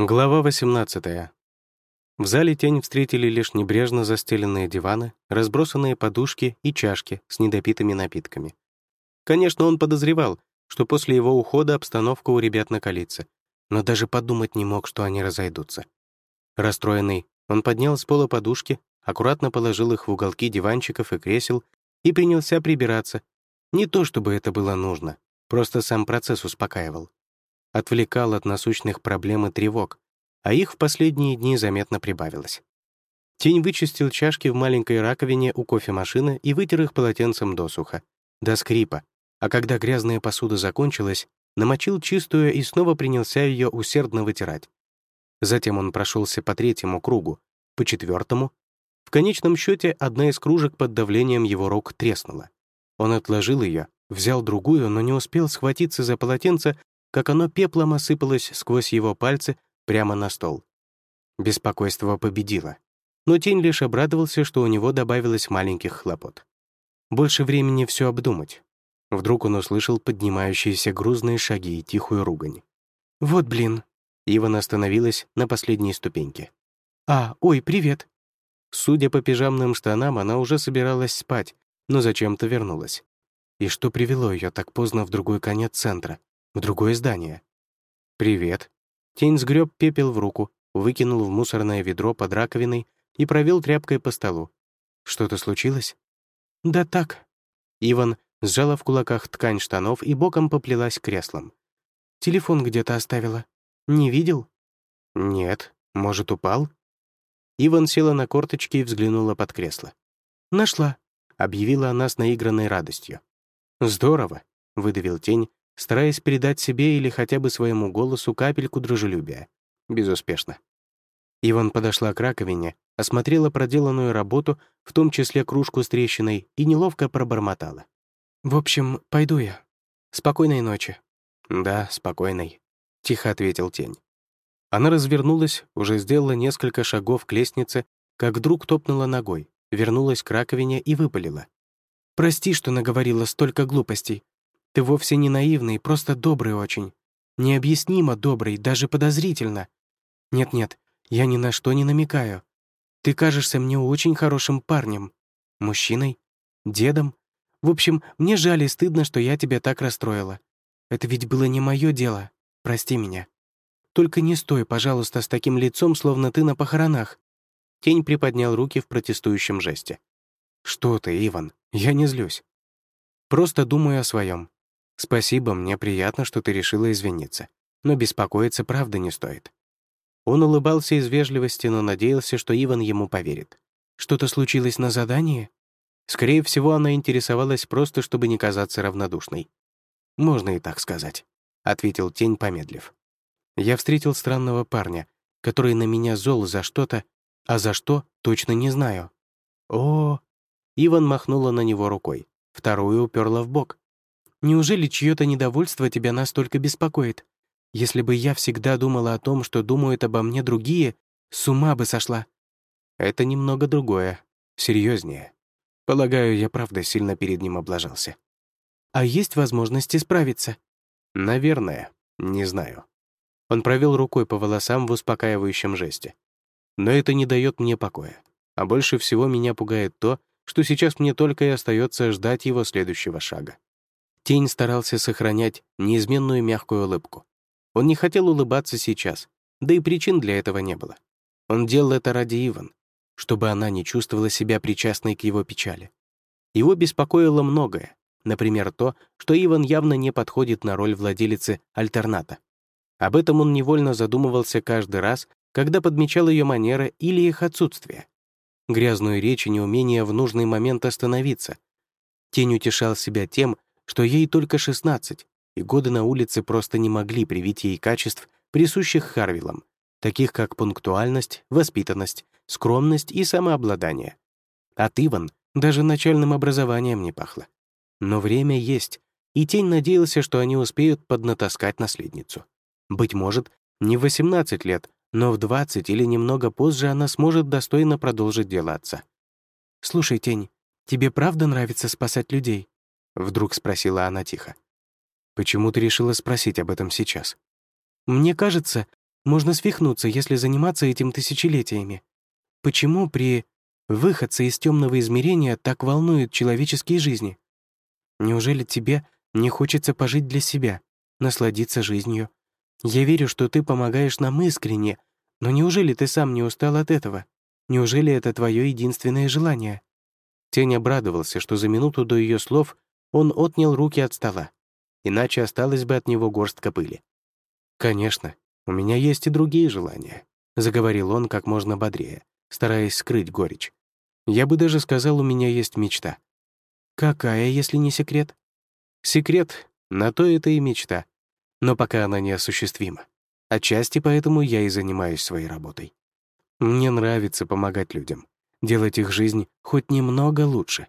Глава 18. В зале тень встретили лишь небрежно застеленные диваны, разбросанные подушки и чашки с недопитыми напитками. Конечно, он подозревал, что после его ухода обстановка у ребят накалится, но даже подумать не мог, что они разойдутся. Расстроенный, он поднял с пола подушки, аккуратно положил их в уголки диванчиков и кресел и принялся прибираться. Не то чтобы это было нужно, просто сам процесс успокаивал отвлекал от насущных проблем и тревог, а их в последние дни заметно прибавилось. Тень вычистил чашки в маленькой раковине у кофемашины и вытер их полотенцем досуха, до скрипа, а когда грязная посуда закончилась, намочил чистую и снова принялся ее усердно вытирать. Затем он прошелся по третьему кругу, по четвертому. В конечном счете одна из кружек под давлением его рук треснула. Он отложил ее, взял другую, но не успел схватиться за полотенце, как оно пеплом осыпалось сквозь его пальцы прямо на стол. Беспокойство победило. Но тень лишь обрадовался, что у него добавилось маленьких хлопот. Больше времени все обдумать. Вдруг он услышал поднимающиеся грузные шаги и тихую ругань. «Вот блин!» Иван остановилась на последней ступеньке. «А, ой, привет!» Судя по пижамным штанам, она уже собиралась спать, но зачем-то вернулась. И что привело ее так поздно в другой конец центра? В другое здание. «Привет». Тень сгреб пепел в руку, выкинул в мусорное ведро под раковиной и провел тряпкой по столу. «Что-то случилось?» «Да так». Иван сжала в кулаках ткань штанов и боком поплелась к креслам. «Телефон где-то оставила. Не видел?» «Нет. Может, упал?» Иван села на корточки и взглянула под кресло. «Нашла», — объявила она с наигранной радостью. «Здорово», — выдавил тень, стараясь передать себе или хотя бы своему голосу капельку дружелюбия. Безуспешно. Иван подошла к раковине, осмотрела проделанную работу, в том числе кружку с трещиной, и неловко пробормотала. «В общем, пойду я. Спокойной ночи». «Да, спокойной», — тихо ответил тень. Она развернулась, уже сделала несколько шагов к лестнице, как вдруг топнула ногой, вернулась к раковине и выпалила. «Прости, что наговорила столько глупостей. Ты вовсе не наивный, просто добрый очень. Необъяснимо добрый, даже подозрительно. Нет-нет, я ни на что не намекаю. Ты кажешься мне очень хорошим парнем. Мужчиной? Дедом? В общем, мне жаль и стыдно, что я тебя так расстроила. Это ведь было не мое дело. Прости меня. Только не стой, пожалуйста, с таким лицом, словно ты на похоронах». Тень приподнял руки в протестующем жесте. «Что ты, Иван? Я не злюсь. Просто думаю о своем. «Спасибо, мне приятно, что ты решила извиниться. Но беспокоиться правда не стоит». Он улыбался из вежливости, но надеялся, что Иван ему поверит. «Что-то случилось на задании?» Скорее всего, она интересовалась просто, чтобы не казаться равнодушной. «Можно и так сказать», — ответил тень, помедлив. «Я встретил странного парня, который на меня зол за что-то, а за что точно не знаю». «О!» Иван махнула на него рукой, вторую уперла в бок. Неужели чье-то недовольство тебя настолько беспокоит? Если бы я всегда думала о том, что думают обо мне другие, с ума бы сошла. Это немного другое, серьезнее. Полагаю, я правда сильно перед ним облажался. А есть возможность исправиться? Наверное, не знаю. Он провел рукой по волосам в успокаивающем жесте. Но это не дает мне покоя. А больше всего меня пугает то, что сейчас мне только и остается ждать его следующего шага. Тень старался сохранять неизменную мягкую улыбку. Он не хотел улыбаться сейчас, да и причин для этого не было. Он делал это ради Иван, чтобы она не чувствовала себя причастной к его печали. Его беспокоило многое, например, то, что Иван явно не подходит на роль владелицы альтерната. Об этом он невольно задумывался каждый раз, когда подмечал ее манеры или их отсутствие. Грязную речь и неумение в нужный момент остановиться. Тень утешал себя тем, что ей только 16, и годы на улице просто не могли привить ей качеств, присущих Харвиллам, таких как пунктуальность, воспитанность, скромность и самообладание. От Иван даже начальным образованием не пахло. Но время есть, и Тень надеялся, что они успеют поднатаскать наследницу. Быть может, не в 18 лет, но в 20 или немного позже она сможет достойно продолжить дело отца. «Слушай, Тень, тебе правда нравится спасать людей?» Вдруг спросила она тихо. «Почему ты решила спросить об этом сейчас?» «Мне кажется, Можно свихнуться, если заниматься этим тысячелетиями. Почему при выходце из темного измерения так волнуют человеческие жизни? Неужели тебе не хочется пожить для себя, насладиться жизнью? Я верю, что ты помогаешь нам искренне, но неужели ты сам не устал от этого? Неужели это твое единственное желание?» Тень обрадовался, что за минуту до ее слов он отнял руки от стола, иначе осталась бы от него горстка пыли. «Конечно, у меня есть и другие желания», — заговорил он как можно бодрее, стараясь скрыть горечь. «Я бы даже сказал, у меня есть мечта». «Какая, если не секрет?» «Секрет, на то это и мечта. Но пока она неосуществима. Отчасти поэтому я и занимаюсь своей работой. Мне нравится помогать людям, делать их жизнь хоть немного лучше.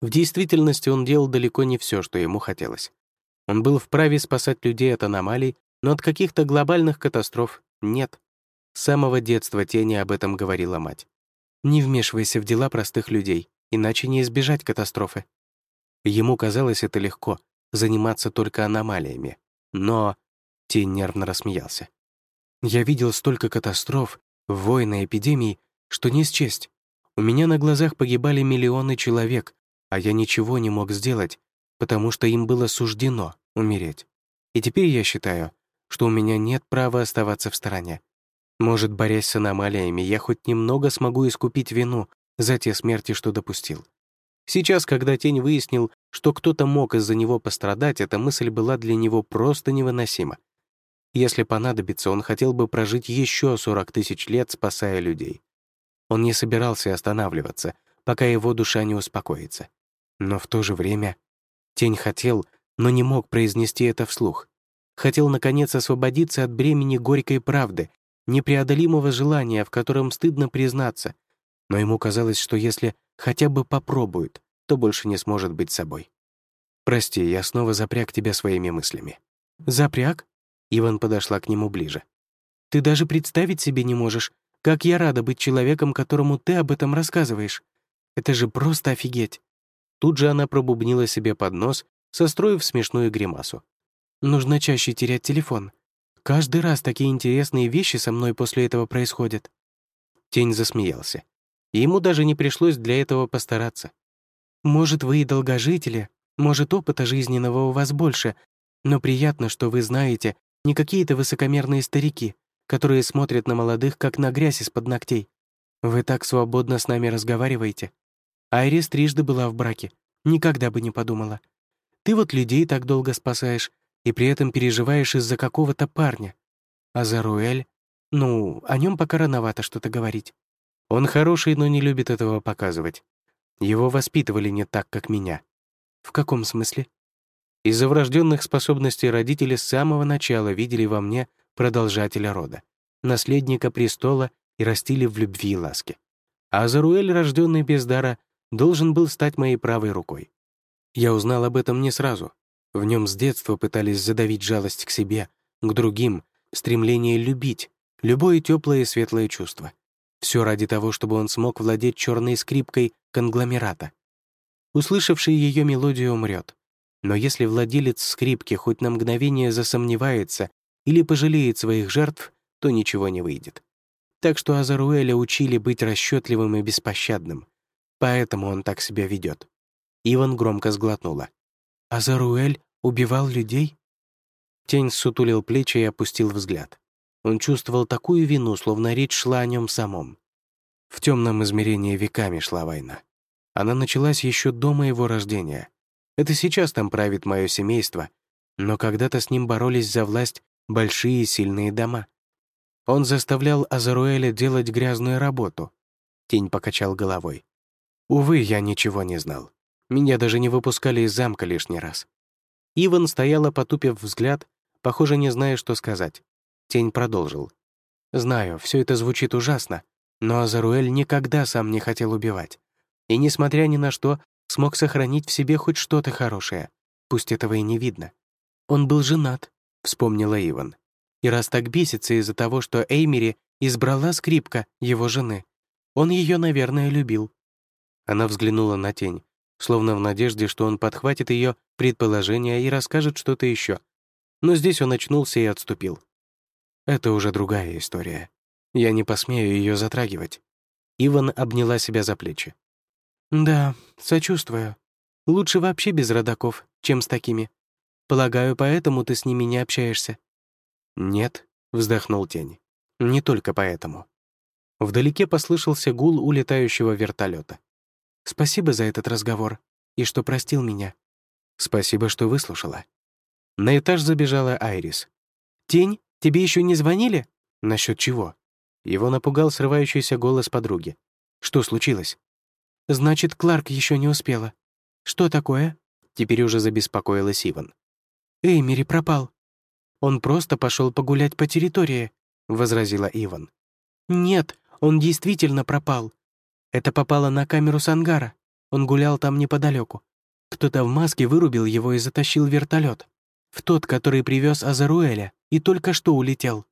В действительности он делал далеко не все, что ему хотелось. Он был вправе спасать людей от аномалий, но от каких-то глобальных катастроф нет. С самого детства Тени об этом говорила мать. «Не вмешивайся в дела простых людей, иначе не избежать катастрофы». Ему казалось это легко — заниматься только аномалиями. Но Тень нервно рассмеялся. «Я видел столько катастроф, войны, эпидемий, что не счесть. У меня на глазах погибали миллионы человек, а я ничего не мог сделать, потому что им было суждено умереть. И теперь я считаю, что у меня нет права оставаться в стороне. Может, борясь с аномалиями, я хоть немного смогу искупить вину за те смерти, что допустил. Сейчас, когда Тень выяснил, что кто-то мог из-за него пострадать, эта мысль была для него просто невыносима. Если понадобится, он хотел бы прожить еще 40 тысяч лет, спасая людей. Он не собирался останавливаться, пока его душа не успокоится. Но в то же время Тень хотел, но не мог произнести это вслух. Хотел, наконец, освободиться от бремени горькой правды, непреодолимого желания, в котором стыдно признаться. Но ему казалось, что если хотя бы попробует, то больше не сможет быть собой. «Прости, я снова запряг тебя своими мыслями». «Запряг?» Иван подошла к нему ближе. «Ты даже представить себе не можешь, как я рада быть человеком, которому ты об этом рассказываешь. Это же просто офигеть!» Тут же она пробубнила себе под нос, состроив смешную гримасу. «Нужно чаще терять телефон. Каждый раз такие интересные вещи со мной после этого происходят». Тень засмеялся. ему даже не пришлось для этого постараться. «Может, вы и долгожители, может, опыта жизненного у вас больше, но приятно, что вы знаете, не какие-то высокомерные старики, которые смотрят на молодых, как на грязь из-под ногтей. Вы так свободно с нами разговариваете. Айрис трижды была в браке. Никогда бы не подумала. Ты вот людей так долго спасаешь и при этом переживаешь из-за какого-то парня. А Заруэль? Ну, о нем пока рановато что-то говорить. Он хороший, но не любит этого показывать. Его воспитывали не так, как меня. В каком смысле? Из-за врожденных способностей родители с самого начала видели во мне продолжателя рода, наследника престола и растили в любви и ласке. А Заруэль, рожденный без дара, должен был стать моей правой рукой. Я узнал об этом не сразу. В нем с детства пытались задавить жалость к себе, к другим, стремление любить, любое теплое и светлое чувство. Все ради того, чтобы он смог владеть черной скрипкой конгломерата. Услышавший ее мелодию умрет. Но если владелец скрипки хоть на мгновение засомневается или пожалеет своих жертв, то ничего не выйдет. Так что Азаруэля учили быть расчетливым и беспощадным. Поэтому он так себя ведет. Иван громко сглотнула. «Азаруэль убивал людей?» Тень сутулил плечи и опустил взгляд. Он чувствовал такую вину, словно речь шла о нем самом. В темном измерении веками шла война. Она началась еще до моего рождения. Это сейчас там правит мое семейство, но когда-то с ним боролись за власть большие сильные дома. Он заставлял Азаруэля делать грязную работу. Тень покачал головой. Увы, я ничего не знал. Меня даже не выпускали из замка лишний раз. Иван стояла, потупив взгляд, похоже, не зная, что сказать. Тень продолжил. «Знаю, все это звучит ужасно, но Азаруэль никогда сам не хотел убивать. И, несмотря ни на что, смог сохранить в себе хоть что-то хорошее, пусть этого и не видно. «Он был женат», — вспомнила Иван. «И раз так бесится из-за того, что Эймери избрала скрипка его жены, он ее, наверное, любил». Она взглянула на тень, словно в надежде, что он подхватит ее предположение и расскажет что-то еще. Но здесь он очнулся и отступил. Это уже другая история. Я не посмею ее затрагивать. Иван обняла себя за плечи. «Да, сочувствую. Лучше вообще без родаков, чем с такими. Полагаю, поэтому ты с ними не общаешься». «Нет», — вздохнул тень. «Не только поэтому». Вдалеке послышался гул улетающего вертолета. «Спасибо за этот разговор и что простил меня». «Спасибо, что выслушала». На этаж забежала Айрис. «Тень, тебе еще не звонили?» «Насчет чего?» Его напугал срывающийся голос подруги. «Что случилось?» «Значит, Кларк еще не успела. Что такое?» Теперь уже забеспокоилась Иван. «Эймери пропал». «Он просто пошел погулять по территории», — возразила Иван. «Нет, он действительно пропал. Это попало на камеру с ангара. Он гулял там неподалеку. Кто-то в маске вырубил его и затащил вертолет. В тот, который привез Азаруэля, и только что улетел.